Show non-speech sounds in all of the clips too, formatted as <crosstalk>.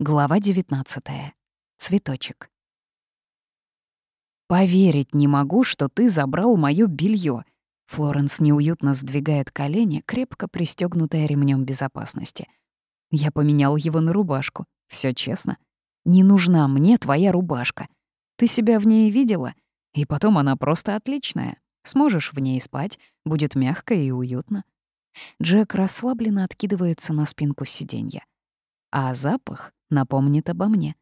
Глава 19. Цветочек. «Поверить не могу, что ты забрал моё белье. Флоренс неуютно сдвигает колени, крепко пристегнутая ремнем безопасности. Я поменял его на рубашку. Все честно. Не нужна мне твоя рубашка. Ты себя в ней видела? И потом она просто отличная. Сможешь в ней спать, будет мягко и уютно. Джек расслабленно откидывается на спинку сиденья. А запах напомнит обо мне.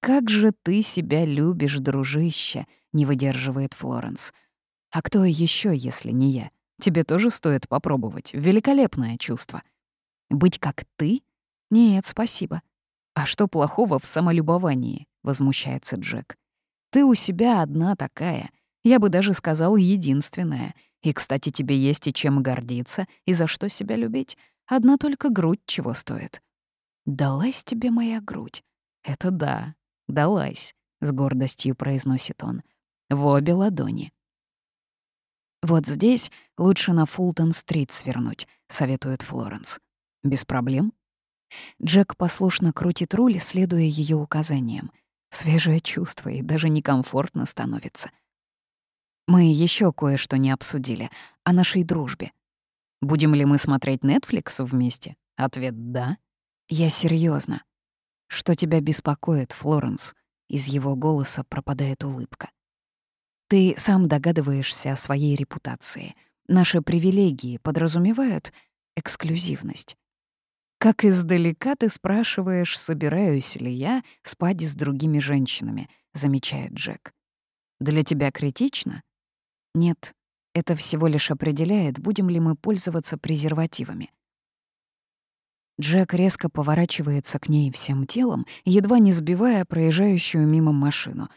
«Как же ты себя любишь, дружище!» — не выдерживает Флоренс. «А кто еще, если не я? Тебе тоже стоит попробовать. Великолепное чувство. Быть как ты? Нет, спасибо. А что плохого в самолюбовании?» — возмущается Джек. «Ты у себя одна такая. Я бы даже сказал, единственная. И, кстати, тебе есть и чем гордиться, и за что себя любить. Одна только грудь чего стоит». «Далась тебе моя грудь?» «Это да, далась», — с гордостью произносит он. «В обе ладони». «Вот здесь лучше на Фултон-стрит свернуть», — советует Флоренс. «Без проблем?» Джек послушно крутит руль, следуя ее указаниям. Свежее чувство и даже некомфортно становится. Мы еще кое-что не обсудили о нашей дружбе. Будем ли мы смотреть Netflix вместе? Ответ «да». «Я серьезно. Что тебя беспокоит, Флоренс?» Из его голоса пропадает улыбка. «Ты сам догадываешься о своей репутации. Наши привилегии подразумевают эксклюзивность. Как издалека ты спрашиваешь, собираюсь ли я спать с другими женщинами, замечает Джек. Для тебя критично? Нет, это всего лишь определяет, будем ли мы пользоваться презервативами. Джек резко поворачивается к ней всем телом, едва не сбивая проезжающую мимо машину.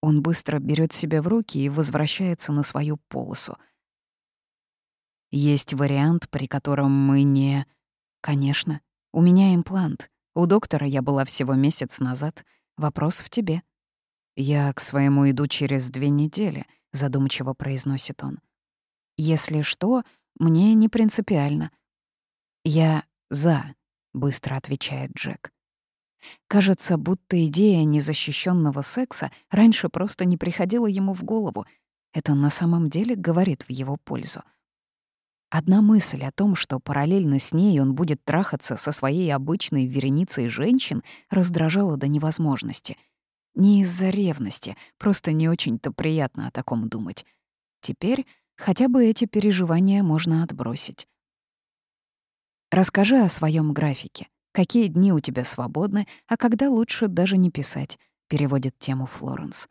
Он быстро берет себя в руки и возвращается на свою полосу. Есть вариант, при котором мы не... Конечно, у меня имплант. У доктора я была всего месяц назад. Вопрос в тебе. Я к своему иду через две недели, задумчиво произносит он. Если что, мне не принципиально. Я за. — быстро отвечает Джек. Кажется, будто идея незащищенного секса раньше просто не приходила ему в голову. Это на самом деле говорит в его пользу. Одна мысль о том, что параллельно с ней он будет трахаться со своей обычной вереницей женщин, раздражала до невозможности. Не из-за ревности, просто не очень-то приятно о таком думать. Теперь хотя бы эти переживания можно отбросить. Расскажи о своем графике. Какие дни у тебя свободны, а когда лучше даже не писать, переводит тему Флоренс.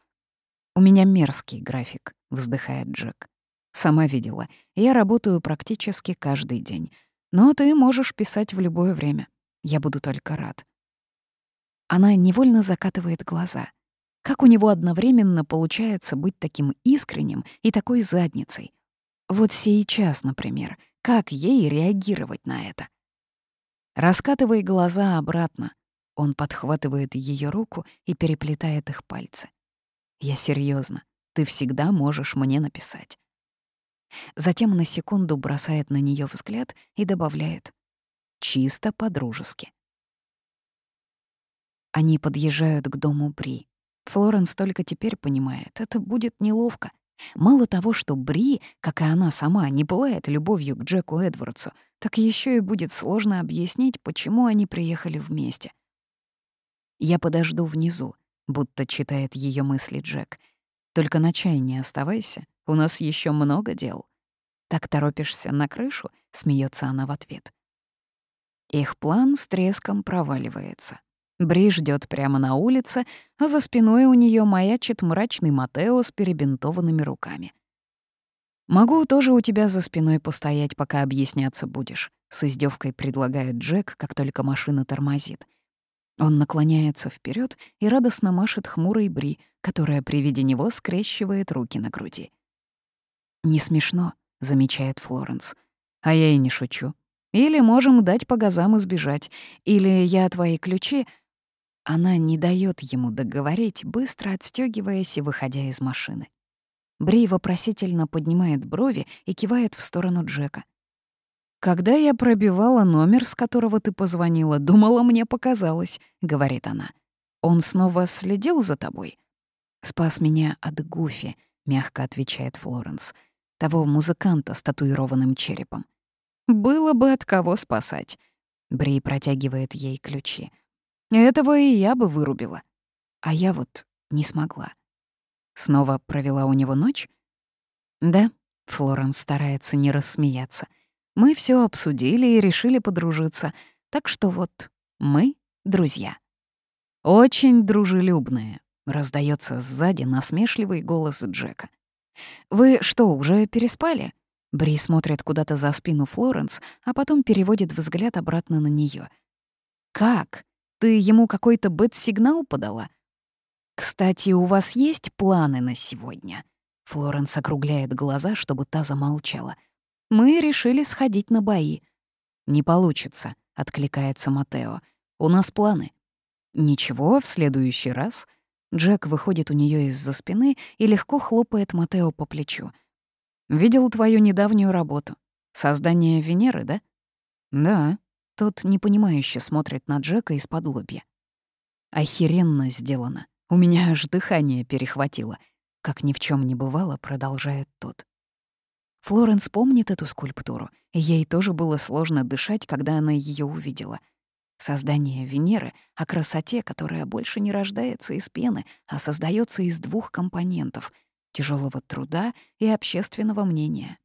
У меня мерзкий график, вздыхает Джек. Сама видела, я работаю практически каждый день. Но ты можешь писать в любое время. Я буду только рад. Она невольно закатывает глаза. Как у него одновременно получается быть таким искренним и такой задницей? Вот сейчас, например, как ей реагировать на это? Раскатывай глаза обратно. Он подхватывает ее руку и переплетает их пальцы. Я серьезно. Ты всегда можешь мне написать. Затем на секунду бросает на нее взгляд и добавляет «Чисто по-дружески». Они подъезжают к дому Бри. Флоренс только теперь понимает, это будет неловко. Мало того, что Бри, как и она сама, не пылает любовью к Джеку Эдвардсу, так еще и будет сложно объяснить, почему они приехали вместе. «Я подожду внизу», — будто читает ее мысли Джек. «Только на чай не оставайся, у нас еще много дел». «Так торопишься на крышу?» — смеется она в ответ. Их план с треском проваливается. Бри ждет прямо на улице, а за спиной у нее маячит мрачный Матео с перебинтованными руками. «Могу тоже у тебя за спиной постоять, пока объясняться будешь», — с издевкой предлагает Джек, как только машина тормозит. Он наклоняется вперед и радостно машет хмурой Бри, которая при виде него скрещивает руки на груди. «Не смешно», — замечает Флоренс. «А я и не шучу. Или можем дать по газам и сбежать. Или я твои ключи...» Она не дает ему договорить, быстро отстегиваясь и выходя из машины. Бри вопросительно поднимает брови и кивает в сторону Джека. «Когда я пробивала номер, с которого ты позвонила, думала, мне показалось», — говорит она. «Он снова следил за тобой?» «Спас меня от Гуфи», — мягко отвечает Флоренс. «Того музыканта с татуированным черепом». «Было бы от кого спасать». Бри протягивает ей ключи. «Этого и я бы вырубила. А я вот не смогла». Снова провела у него ночь? «Да», — Флоренс старается не рассмеяться — мы все обсудили и решили подружиться, так что вот мы друзья. Очень дружелюбные, раздается сзади насмешливый голос Джека. Вы что, уже переспали? Бри смотрит куда-то за спину Флоренс, а потом переводит взгляд обратно на нее. Как? Ты ему какой-то бэт-сигнал подала? Кстати, у вас есть планы на сегодня? Флоренс округляет глаза, чтобы та замолчала — мы решили сходить на бои. «Не получится», — откликается Матео. «У нас планы». «Ничего, в следующий раз». Джек выходит у нее из-за спины и легко хлопает Матео по плечу. «Видел твою недавнюю работу. Создание Венеры, да?» «Да». Тот непонимающе смотрит на Джека из-под лобья. «Охеренно сделано. У меня аж дыхание перехватило». Как ни в чем не бывало, продолжает тот. Флоренс помнит эту скульптуру, ей тоже было сложно дышать, когда она ее увидела. Создание Венеры о красоте, которая больше не рождается из пены, а создается из двух компонентов — тяжелого труда и общественного мнения.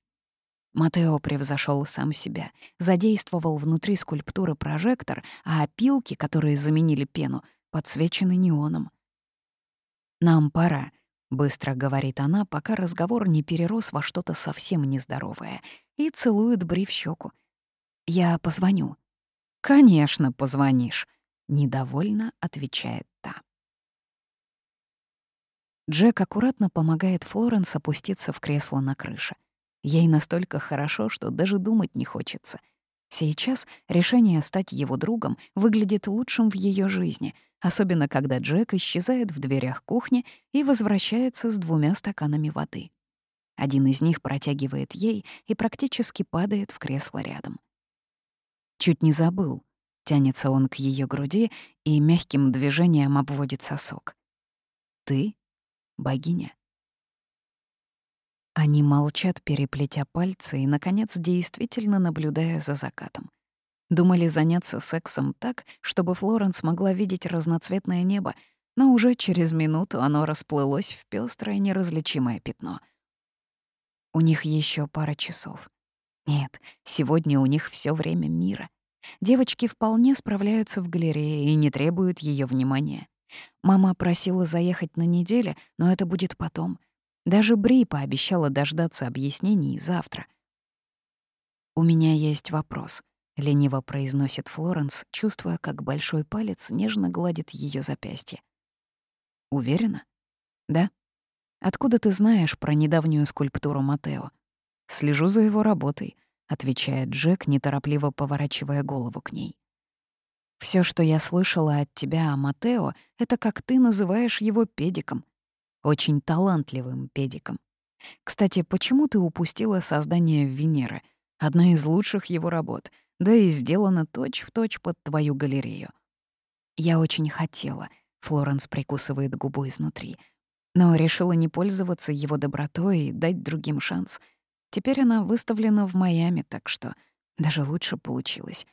Матео превзошел сам себя, задействовал внутри скульптуры прожектор, а опилки, которые заменили пену, подсвечены неоном. «Нам пора», Быстро говорит она, пока разговор не перерос во что-то совсем нездоровое, и целует Бри в щеку. «Я позвоню». «Конечно, позвонишь», — недовольно отвечает та. Джек аккуратно помогает Флоренс опуститься в кресло на крыше. Ей настолько хорошо, что даже думать не хочется — Сейчас решение стать его другом выглядит лучшим в ее жизни, особенно когда Джек исчезает в дверях кухни и возвращается с двумя стаканами воды. Один из них протягивает ей и практически падает в кресло рядом. Чуть не забыл. Тянется он к ее груди и мягким движением обводит сосок. «Ты — богиня». Они молчат, переплетя пальцы и, наконец, действительно наблюдая за закатом. Думали заняться сексом так, чтобы Флоренс могла видеть разноцветное небо, но уже через минуту оно расплылось в пёстрое неразличимое пятно. У них еще пара часов. Нет, сегодня у них все время мира. Девочки вполне справляются в галерее и не требуют ее внимания. Мама просила заехать на неделю, но это будет потом — даже Бри пообещала дождаться объяснений завтра. «У меня есть вопрос», — лениво произносит Флоренс, чувствуя, как большой палец нежно гладит ее запястье. «Уверена?» «Да». «Откуда ты знаешь про недавнюю скульптуру Матео?» «Слежу за его работой», — отвечает Джек, неторопливо поворачивая голову к ней. Все, что я слышала от тебя о Матео, это как ты называешь его педиком очень талантливым педиком. Кстати, почему ты упустила создание Венеры? Одна из лучших его работ, да и сделана точь-в-точь точь под твою галерею. Я очень хотела, Флоренс прикусывает губу изнутри, но решила не пользоваться его добротой и дать другим шанс. Теперь она выставлена в Майами, так что даже лучше получилось.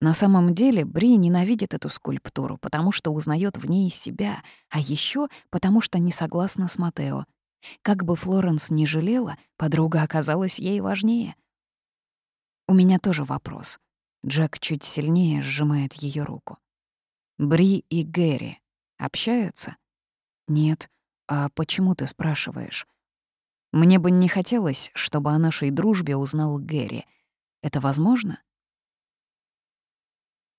На самом деле Бри ненавидит эту скульптуру, потому что узнает в ней себя, а еще потому что не согласна с Матео. Как бы Флоренс не жалела, подруга оказалась ей важнее. «У меня тоже вопрос». Джек чуть сильнее сжимает ее руку. «Бри и Гэри общаются?» «Нет. А почему ты спрашиваешь?» «Мне бы не хотелось, чтобы о нашей дружбе узнал Гэри. Это возможно?»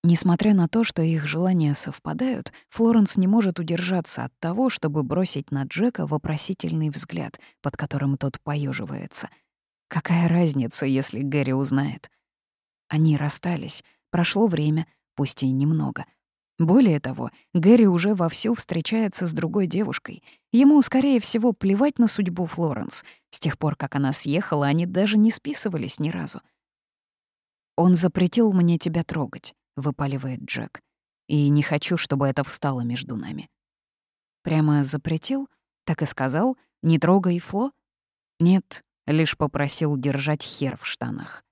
Несмотря на то, что их желания совпадают, Флоренс не может удержаться от того, чтобы бросить на Джека вопросительный взгляд, под которым тот поеживается. Какая разница, если Гэри узнает? Они расстались, прошло время, пусть и немного. Более того, Гэри уже вовсю встречается с другой девушкой. Ему, скорее всего, плевать на судьбу Флоренс. С тех пор, как она съехала, они даже не списывались ни разу. «Он запретил мне тебя трогать», — выпаливает Джек. «И не хочу, чтобы это встало между нами». Прямо запретил? Так и сказал? Не трогай Фло? Нет, лишь попросил держать хер в штанах.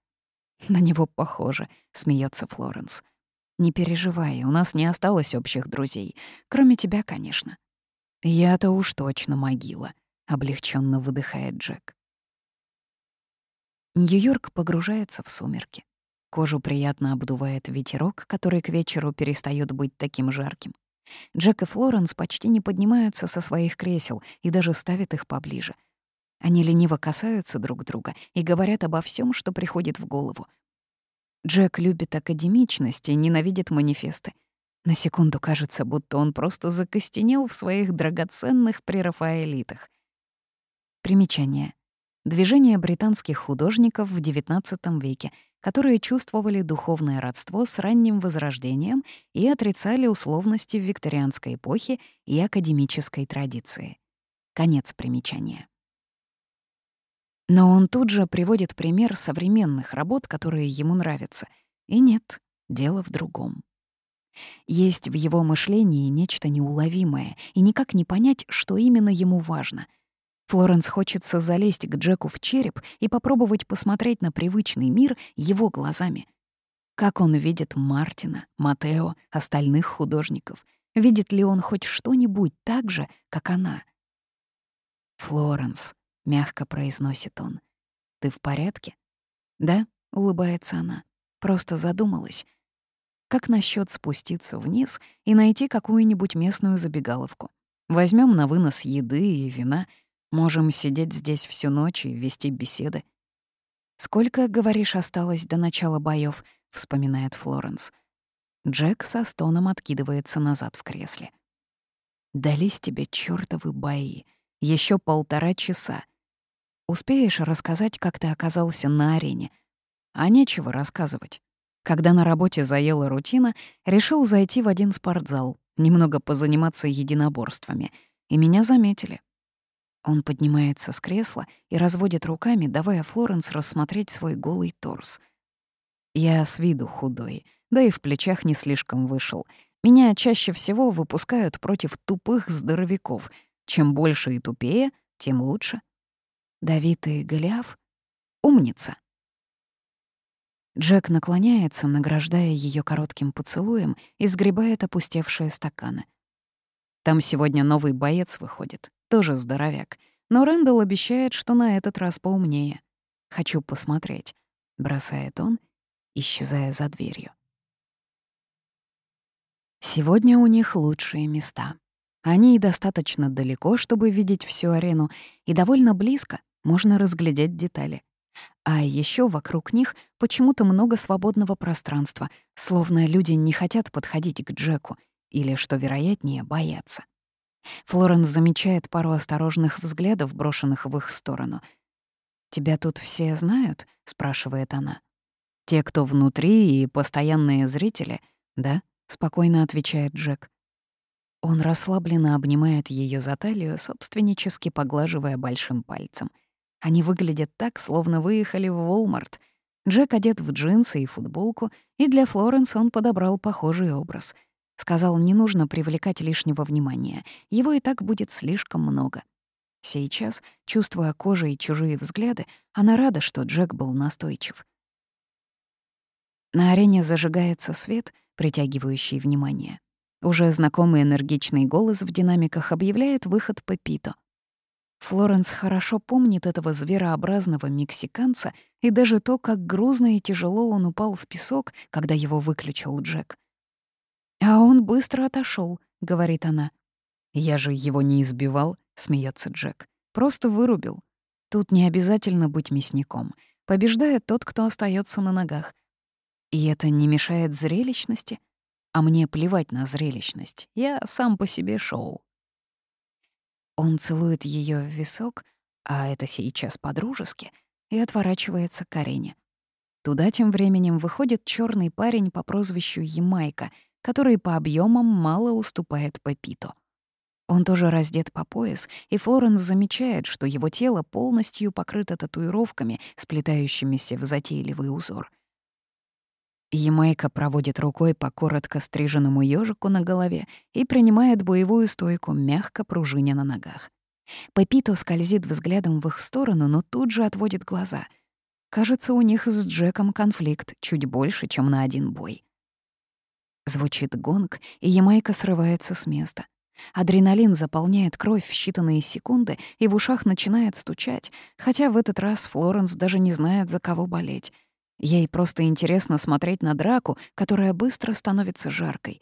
<laughs> На него похоже, смеется Флоренс. Не переживай, у нас не осталось общих друзей. Кроме тебя, конечно. Я-то уж точно могила, облегченно выдыхает Джек. Нью-Йорк погружается в сумерки. Кожу приятно обдувает ветерок, который к вечеру перестает быть таким жарким. Джек и Флоренс почти не поднимаются со своих кресел и даже ставят их поближе. Они лениво касаются друг друга и говорят обо всем, что приходит в голову. Джек любит академичность и ненавидит манифесты. На секунду кажется, будто он просто закостенел в своих драгоценных прерафаэлитах. Примечание. Движение британских художников в XIX веке, которые чувствовали духовное родство с ранним Возрождением и отрицали условности викторианской эпохе и академической традиции. Конец примечания. Но он тут же приводит пример современных работ, которые ему нравятся. И нет, дело в другом. Есть в его мышлении нечто неуловимое, и никак не понять, что именно ему важно. Флоренс хочется залезть к Джеку в череп и попробовать посмотреть на привычный мир его глазами. Как он видит Мартина, Матео, остальных художников? Видит ли он хоть что-нибудь так же, как она? «Флоренс», — мягко произносит он. «Ты в порядке?» «Да», — улыбается она. «Просто задумалась. Как насчет спуститься вниз и найти какую-нибудь местную забегаловку? Возьмем на вынос еды и вина. Можем сидеть здесь всю ночь и вести беседы». «Сколько, говоришь, осталось до начала боев? вспоминает Флоренс. Джек со стоном откидывается назад в кресле. «Дались тебе чёртовы бои. Еще полтора часа. Успеешь рассказать, как ты оказался на арене? А нечего рассказывать. Когда на работе заела рутина, решил зайти в один спортзал, немного позаниматься единоборствами, и меня заметили. Он поднимается с кресла и разводит руками, давая Флоренс рассмотреть свой голый торс. Я с виду худой, да и в плечах не слишком вышел. Меня чаще всего выпускают против тупых здоровяков. Чем больше и тупее, тем лучше. Давид и Голиаф — умница. Джек наклоняется, награждая ее коротким поцелуем и сгребает опустевшие стаканы. Там сегодня новый боец выходит, тоже здоровяк. Но Рэндалл обещает, что на этот раз поумнее. «Хочу посмотреть», — бросает он, исчезая за дверью. Сегодня у них лучшие места. Они и достаточно далеко, чтобы видеть всю арену, и довольно близко, можно разглядеть детали. А еще вокруг них почему-то много свободного пространства, словно люди не хотят подходить к Джеку или, что вероятнее, боятся. Флоренс замечает пару осторожных взглядов, брошенных в их сторону. «Тебя тут все знают?» — спрашивает она. «Те, кто внутри и постоянные зрители, да?» — спокойно отвечает Джек. Он расслабленно обнимает ее за талию, собственнически поглаживая большим пальцем — они выглядят так, словно выехали в Walmart. Джек одет в джинсы и футболку, и для Флоренс он подобрал похожий образ. Сказал, не нужно привлекать лишнего внимания, его и так будет слишком много. Сейчас, чувствуя кожей чужие взгляды, она рада, что Джек был настойчив. На арене зажигается свет, притягивающий внимание. Уже знакомый энергичный голос в динамиках объявляет выход Пепито. Флоренс хорошо помнит этого зверообразного мексиканца и даже то, как грузно и тяжело он упал в песок, когда его выключил Джек. «А он быстро отошел, говорит она. «Я же его не избивал», — смеется Джек. «Просто вырубил. Тут не обязательно быть мясником. Побеждает тот, кто остается на ногах. И это не мешает зрелищности? А мне плевать на зрелищность. Я сам по себе шоу. Он целует ее в висок, а это сейчас по-дружески, и отворачивается к арене. Туда тем временем выходит черный парень по прозвищу Ямайка, который по объемам мало уступает Пепито. Он тоже раздет по пояс, и Флоренс замечает, что его тело полностью покрыто татуировками, сплетающимися в затейливый узор. Ямайка проводит рукой по коротко стриженному ежику на голове и принимает боевую стойку, мягко пружиня на ногах. Пепито скользит взглядом в их сторону, но тут же отводит глаза. Кажется, у них с Джеком конфликт чуть больше, чем на один бой. Звучит гонг, и Ямайка срывается с места. Адреналин заполняет кровь в считанные секунды, и в ушах начинает стучать, хотя в этот раз Флоренс даже не знает, за кого болеть. Ей просто интересно смотреть на драку, которая быстро становится жаркой.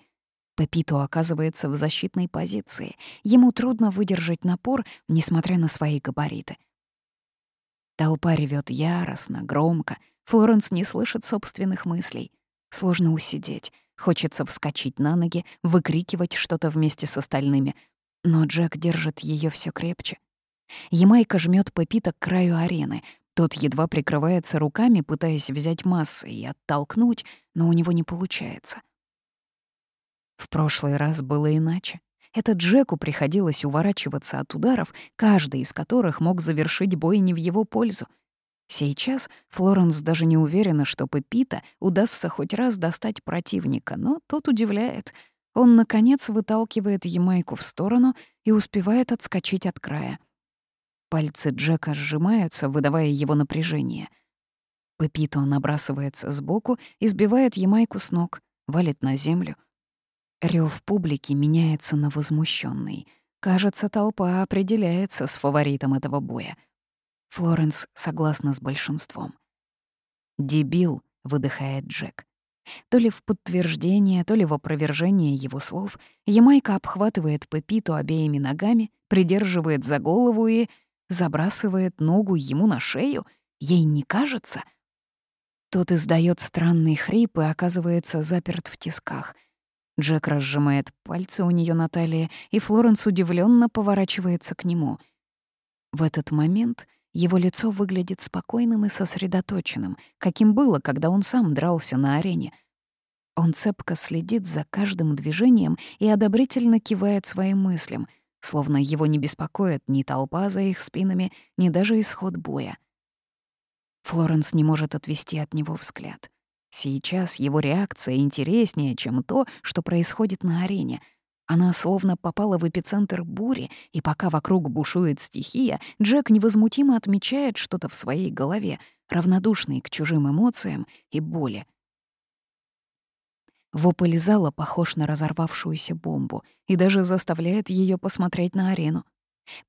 Пепито оказывается в защитной позиции. Ему трудно выдержать напор, несмотря на свои габариты. Толпа ревет яростно, громко. Флоренс не слышит собственных мыслей. Сложно усидеть. Хочется вскочить на ноги, выкрикивать что-то вместе с остальными. Но Джек держит ее все крепче. Ямайка жмет Пепита к краю арены. Тот едва прикрывается руками, пытаясь взять массы и оттолкнуть, но у него не получается. В прошлый раз было иначе. Это Джеку приходилось уворачиваться от ударов, каждый из которых мог завершить бой не в его пользу. Сейчас Флоренс даже не уверена, что Пепита удастся хоть раз достать противника, но тот удивляет. Он, наконец, выталкивает Ямайку в сторону и успевает отскочить от края. Пальцы Джека сжимаются, выдавая его напряжение. Пепито набрасывается сбоку и сбивает Ямайку с ног, валит на землю. Рёв публики меняется на возмущенный. Кажется, толпа определяется с фаворитом этого боя. Флоренс согласна с большинством. «Дебил», — выдыхает Джек. То ли в подтверждение, то ли в опровержение его слов, Ямайка обхватывает Пепиту обеими ногами, придерживает за голову и забрасывает ногу ему на шею, ей не кажется. Тот издает странный хрип и оказывается заперт в тисках. Джек разжимает пальцы у нее на талии, и Флоренс удивленно поворачивается к нему. В этот момент его лицо выглядит спокойным и сосредоточенным, каким было, когда он сам дрался на арене. Он цепко следит за каждым движением и одобрительно кивает своим мыслям — словно его не беспокоит ни толпа за их спинами, ни даже исход боя. Флоренс не может отвести от него взгляд. Сейчас его реакция интереснее, чем то, что происходит на арене. Она словно попала в эпицентр бури, и пока вокруг бушует стихия, Джек невозмутимо отмечает что-то в своей голове, равнодушный к чужим эмоциям и боли, Вопль зала похож на разорвавшуюся бомбу и даже заставляет ее посмотреть на арену.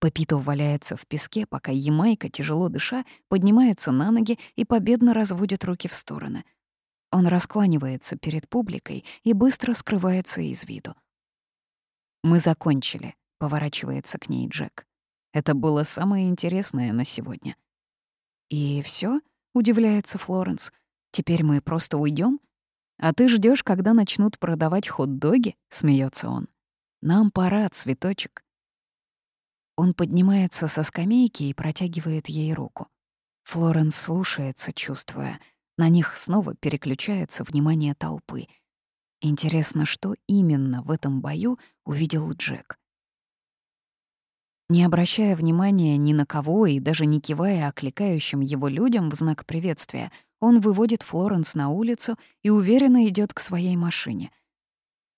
Папито валяется в песке, пока Ямайка, тяжело дыша, поднимается на ноги и победно разводит руки в стороны. Он раскланивается перед публикой и быстро скрывается из виду. «Мы закончили», — поворачивается к ней Джек. «Это было самое интересное на сегодня». «И все? удивляется Флоренс. «Теперь мы просто уйдем? «А ты ждешь, когда начнут продавать хот-доги?» — смеется он. «Нам пора, цветочек». Он поднимается со скамейки и протягивает ей руку. Флоренс слушается, чувствуя. На них снова переключается внимание толпы. Интересно, что именно в этом бою увидел Джек. Не обращая внимания ни на кого и даже не кивая окликающим его людям в знак приветствия, он выводит Флоренс на улицу и уверенно идет к своей машине.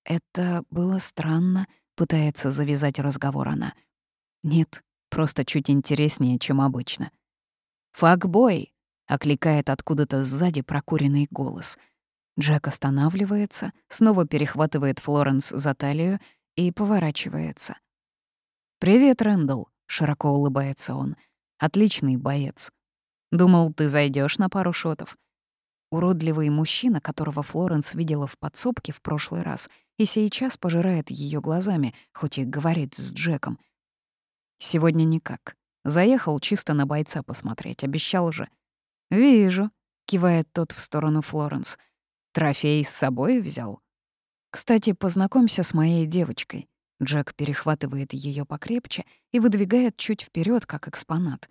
«Это было странно», — пытается завязать разговор она. «Нет, просто чуть интереснее, чем обычно». «Факбой!» — окликает откуда-то сзади прокуренный голос. Джек останавливается, снова перехватывает Флоренс за талию и поворачивается. «Привет, Рэндалл», — широко улыбается он. «Отличный боец. Думал, ты зайдешь на пару шотов. Уродливый мужчина, которого Флоренс видела в подсобке в прошлый раз, и сейчас пожирает ее глазами, хоть и говорит с Джеком. Сегодня никак. Заехал чисто на бойца посмотреть, обещал же. «Вижу», — кивает тот в сторону Флоренс. «Трофей с собой взял?» «Кстати, познакомься с моей девочкой». Джек перехватывает ее покрепче и выдвигает чуть вперед, как экспонат.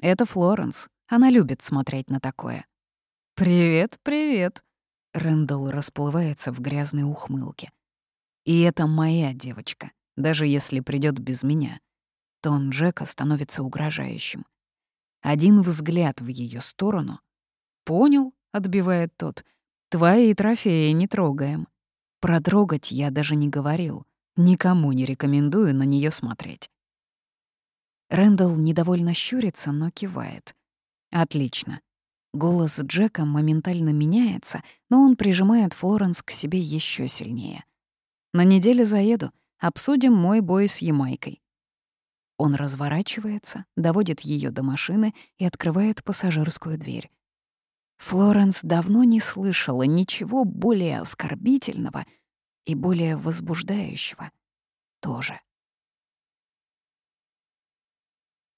«Это Флоренс. Она любит смотреть на такое. «Привет, привет!» Рэндалл расплывается в грязной ухмылке. «И это моя девочка, даже если придет без меня». Тон Джека становится угрожающим. Один взгляд в ее сторону. «Понял», — отбивает тот. Твои трофеи не трогаем. Протрогать я даже не говорил. Никому не рекомендую на нее смотреть. Рэндалл недовольно щурится, но кивает. Отлично. Голос Джека моментально меняется, но он прижимает Флоренс к себе еще сильнее. На неделе заеду, обсудим мой бой с Ямайкой. Он разворачивается, доводит ее до машины и открывает пассажирскую дверь. Флоренс давно не слышала ничего более оскорбительного и более возбуждающего тоже.